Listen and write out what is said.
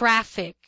traffic